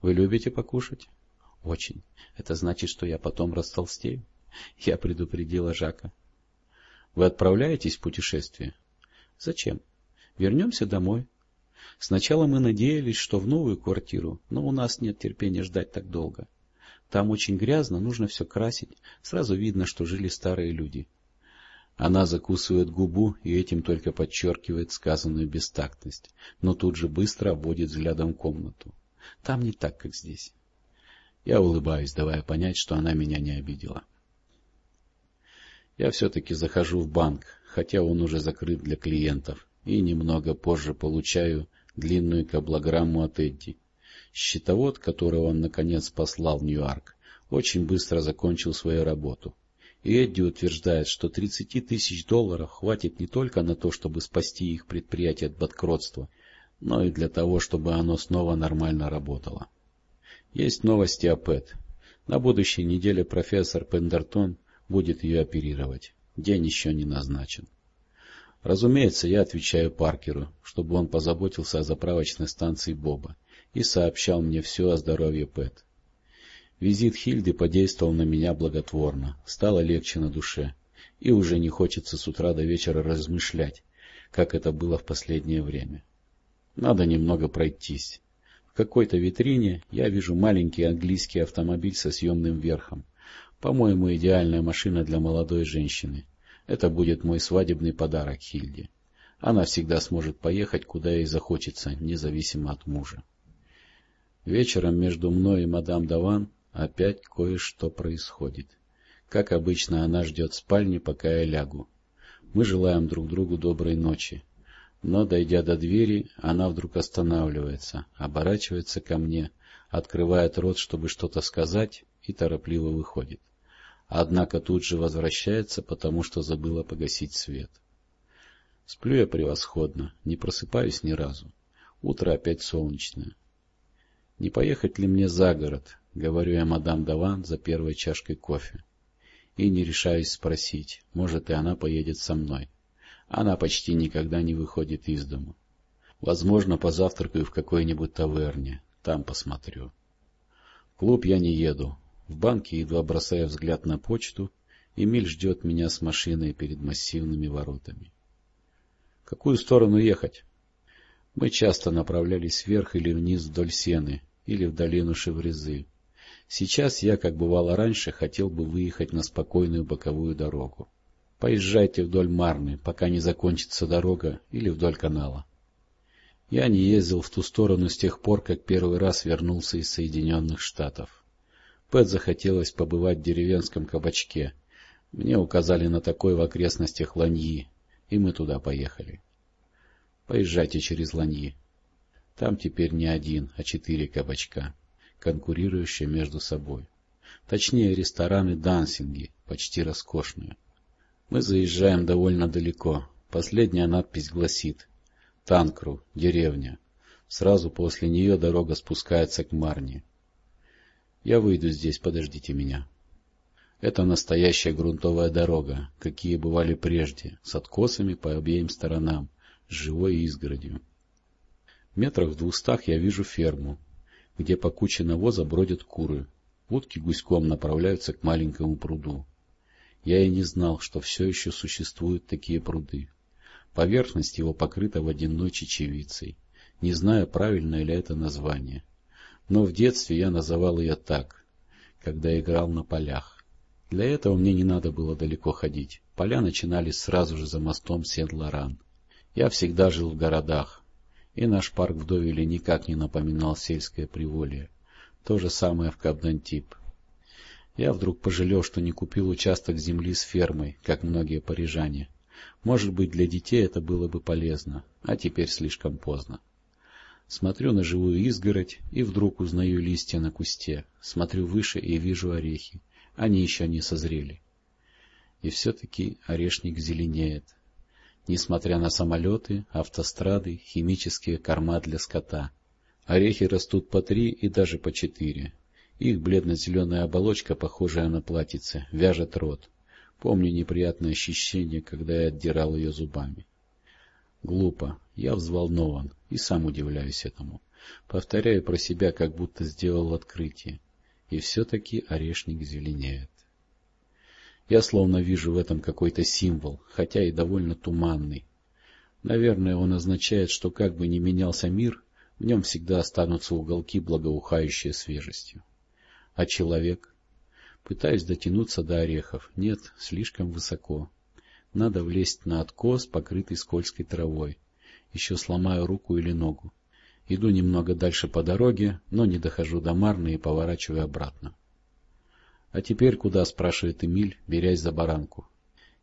— Вы любите покушать? — Очень. Это значит, что я потом растолстею? Я предупредила Жака. — Вы отправляетесь в путешествие? — Зачем? Вернемся домой. Сначала мы надеялись, что в новую квартиру, но у нас нет терпения ждать так долго. Там очень грязно, нужно все красить. Сразу видно, что жили старые люди. Она закусывает губу и этим только подчеркивает сказанную бестактность, но тут же быстро обводит взглядом комнату. Там не так, как здесь. Я улыбаюсь, давая понять, что она меня не обидела. Я все-таки захожу в банк, хотя он уже закрыт для клиентов, и немного позже получаю длинную каблограмму от Эдди. Счетовод, которого он наконец послал в Ньюарк, очень быстро закончил свою работу. И Эдди утверждает, что 30 тысяч долларов хватит не только на то, чтобы спасти их предприятие от банкротства, но и для того, чтобы оно снова нормально работало. Есть новости о Пэт. На будущей неделе профессор Пендертон будет ее оперировать. День еще не назначен. Разумеется, я отвечаю Паркеру, чтобы он позаботился о заправочной станции Боба и сообщал мне все о здоровье Пэт. Визит Хильды подействовал на меня благотворно, стало легче на душе, и уже не хочется с утра до вечера размышлять, как это было в последнее время. Надо немного пройтись. В какой-то витрине я вижу маленький английский автомобиль со съемным верхом. По-моему, идеальная машина для молодой женщины. Это будет мой свадебный подарок Хильде. Она всегда сможет поехать, куда ей захочется, независимо от мужа. Вечером между мной и мадам Даван опять кое-что происходит. Как обычно, она ждет в спальне, пока я лягу. Мы желаем друг другу доброй ночи. Но, дойдя до двери, она вдруг останавливается, оборачивается ко мне, открывает рот, чтобы что-то сказать, и торопливо выходит. Однако тут же возвращается, потому что забыла погасить свет. Сплю я превосходно, не просыпаюсь ни разу. Утро опять солнечное. Не поехать ли мне за город, говорю я мадам Даван за первой чашкой кофе. И не решаюсь спросить, может и она поедет со мной. Она почти никогда не выходит из дому. Возможно, позавтракаю в какой-нибудь таверне. Там посмотрю. В клуб я не еду. В банке, едва бросая взгляд на почту, Эмиль ждет меня с машиной перед массивными воротами. — Какую сторону ехать? Мы часто направлялись вверх или вниз вдоль сены, или в долину Шеврезы. Сейчас я, как бывало раньше, хотел бы выехать на спокойную боковую дорогу. Поезжайте вдоль Марны, пока не закончится дорога, или вдоль канала. Я не ездил в ту сторону с тех пор, как первый раз вернулся из Соединенных Штатов. Пэт захотелось побывать в деревенском кабачке. Мне указали на такой в окрестностях Ланьи, и мы туда поехали. Поезжайте через Ланьи. Там теперь не один, а четыре кабачка, конкурирующие между собой. Точнее, рестораны-дансинги, почти роскошные. Мы заезжаем довольно далеко. Последняя надпись гласит «Танкру, деревня». Сразу после нее дорога спускается к Марне. Я выйду здесь, подождите меня. Это настоящая грунтовая дорога, какие бывали прежде, с откосами по обеим сторонам, с живой изгородью. Метрах в двухстах я вижу ферму, где по куче навоза бродят куры. Утки гуськом направляются к маленькому пруду. Я и не знал, что все еще существуют такие пруды. Поверхность его покрыта водяной чечевицей. Не знаю, правильное ли это название. Но в детстве я называл ее так, когда играл на полях. Для этого мне не надо было далеко ходить. Поля начинались сразу же за мостом Сен-Лоран. Я всегда жил в городах, и наш парк в Довеле никак не напоминал сельское приволье. То же самое в Кабдантип. Я вдруг пожалел, что не купил участок земли с фермой, как многие парижане. Может быть, для детей это было бы полезно, а теперь слишком поздно. Смотрю на живую изгородь и вдруг узнаю листья на кусте. Смотрю выше и вижу орехи. Они еще не созрели. И все-таки орешник зеленеет. Несмотря на самолеты, автострады, химические корма для скота. Орехи растут по три и даже по четыре. Их бледно-зеленая оболочка, похожая на платьице, вяжет рот. Помню неприятное ощущение, когда я отдирал ее зубами. Глупо. Я взволнован и сам удивляюсь этому. Повторяю про себя, как будто сделал открытие. И все-таки орешник зеленеет. Я словно вижу в этом какой-то символ, хотя и довольно туманный. Наверное, он означает, что как бы ни менялся мир, в нем всегда останутся уголки, благоухающие свежестью. А человек? Пытаюсь дотянуться до орехов. Нет, слишком высоко. Надо влезть на откос, покрытый скользкой травой. Еще сломаю руку или ногу. Иду немного дальше по дороге, но не дохожу до Марны и поворачиваю обратно. А теперь куда, спрашивает Эмиль, берясь за баранку.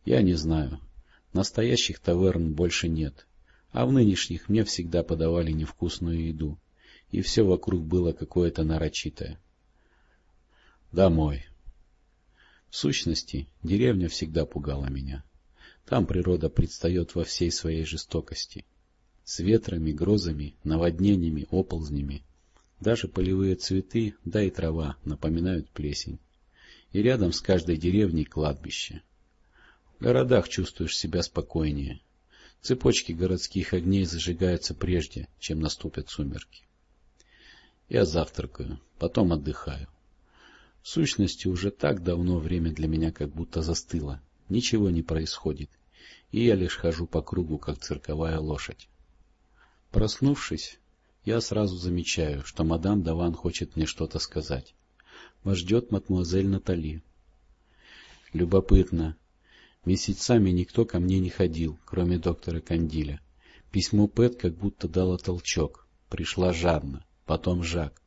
Я не знаю. Настоящих таверн больше нет а в нынешних мне всегда подавали невкусную еду, и все вокруг было какое-то нарочитое. Домой. В сущности, деревня всегда пугала меня. Там природа предстает во всей своей жестокости. С ветрами, грозами, наводнениями, оползнями. Даже полевые цветы, да и трава напоминают плесень. И рядом с каждой деревней кладбище. В городах чувствуешь себя спокойнее, Цепочки городских огней зажигаются прежде, чем наступят сумерки. Я завтракаю, потом отдыхаю. В сущности, уже так давно время для меня как будто застыло, ничего не происходит, и я лишь хожу по кругу, как цирковая лошадь. Проснувшись, я сразу замечаю, что мадам Даван хочет мне что-то сказать. Вас ждет мадемуазель Натали. Любопытно, Месяцами никто ко мне не ходил, кроме доктора Кандиля. Письмо Пэт как будто дало толчок. Пришла жадно, потом Жак.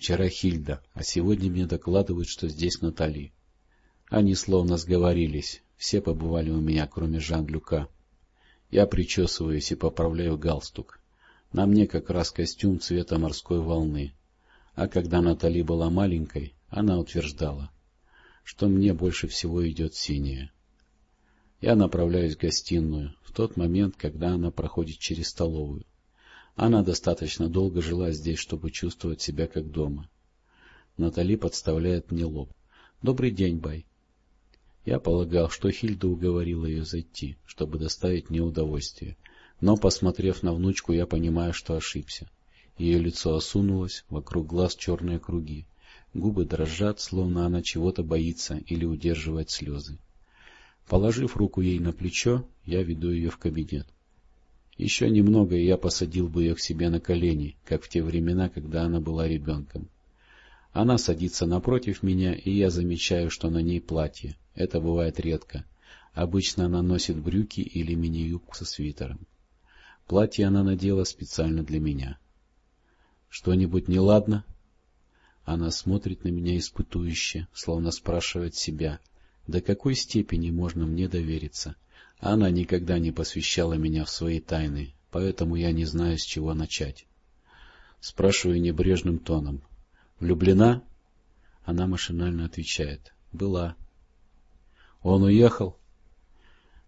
Вчера Хильда, а сегодня мне докладывают, что здесь Натали. Они словно сговорились, все побывали у меня, кроме Жан-Люка. Я причесываюсь и поправляю галстук. На мне как раз костюм цвета морской волны. А когда Натали была маленькой, она утверждала, что мне больше всего идет синее. Я направляюсь в гостиную, в тот момент, когда она проходит через столовую. Она достаточно долго жила здесь, чтобы чувствовать себя как дома. Натали подставляет мне лоб. — Добрый день, Бай. Я полагал, что Хильда уговорила ее зайти, чтобы доставить мне удовольствие. Но, посмотрев на внучку, я понимаю, что ошибся. Ее лицо осунулось, вокруг глаз черные круги. Губы дрожат, словно она чего-то боится или удерживает слезы. Положив руку ей на плечо, я веду ее в кабинет. Еще немного, и я посадил бы ее к себе на колени, как в те времена, когда она была ребенком. Она садится напротив меня, и я замечаю, что на ней платье. Это бывает редко. Обычно она носит брюки или мини-юбку со свитером. Платье она надела специально для меня. — Что-нибудь неладно? Она смотрит на меня испытующе, словно спрашивает себя, до какой степени можно мне довериться? Она никогда не посвящала меня в свои тайны, поэтому я не знаю, с чего начать. Спрашиваю небрежным тоном. «Влюблена?» Она машинально отвечает. «Была». «Он уехал?»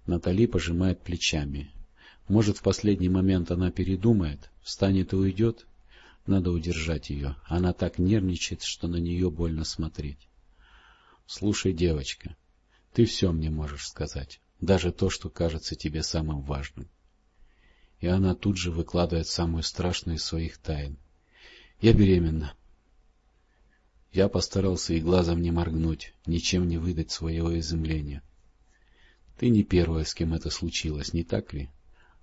Натали пожимает плечами. Может, в последний момент она передумает, встанет и уйдет? Надо удержать ее. Она так нервничает, что на нее больно смотреть. Слушай, девочка, ты все мне можешь сказать, даже то, что кажется тебе самым важным. И она тут же выкладывает самую страшную из своих тайн. Я беременна. Я постарался и глазом не моргнуть, ничем не выдать своего изумления. Ты не первая, с кем это случилось, не так ли?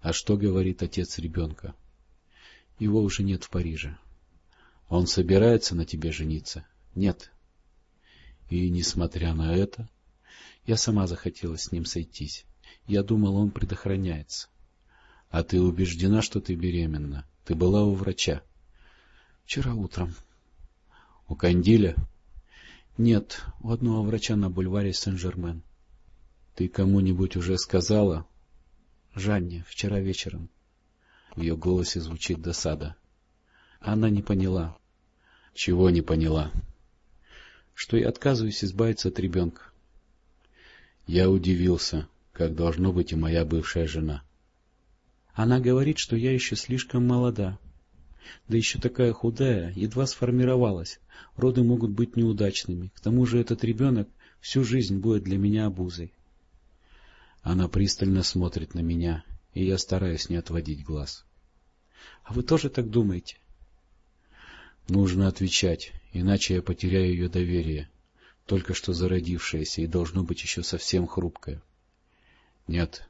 А что говорит отец ребенка? Его уже нет в Париже. Он собирается на тебе жениться? Нет. И, несмотря на это, я сама захотела с ним сойтись. Я думала, он предохраняется. — А ты убеждена, что ты беременна? Ты была у врача? — Вчера утром. — У Кандиля? — Нет, у одного врача на бульваре Сен-Жермен. — Ты кому-нибудь уже сказала? — Жанне, вчера вечером. В ее голосе звучит досада. Она не поняла. — Чего не поняла? — Что я отказываюсь избавиться от ребенка. Я удивился, как должно быть и моя бывшая жена. Она говорит, что я еще слишком молода. Да еще такая худая, едва сформировалась. Роды могут быть неудачными. К тому же этот ребенок всю жизнь будет для меня обузой. Она пристально смотрит на меня, и я стараюсь не отводить глаз. — А вы тоже так думаете? Нужно отвечать, иначе я потеряю ее доверие, только что зародившееся и должно быть еще совсем хрупкое. Нет,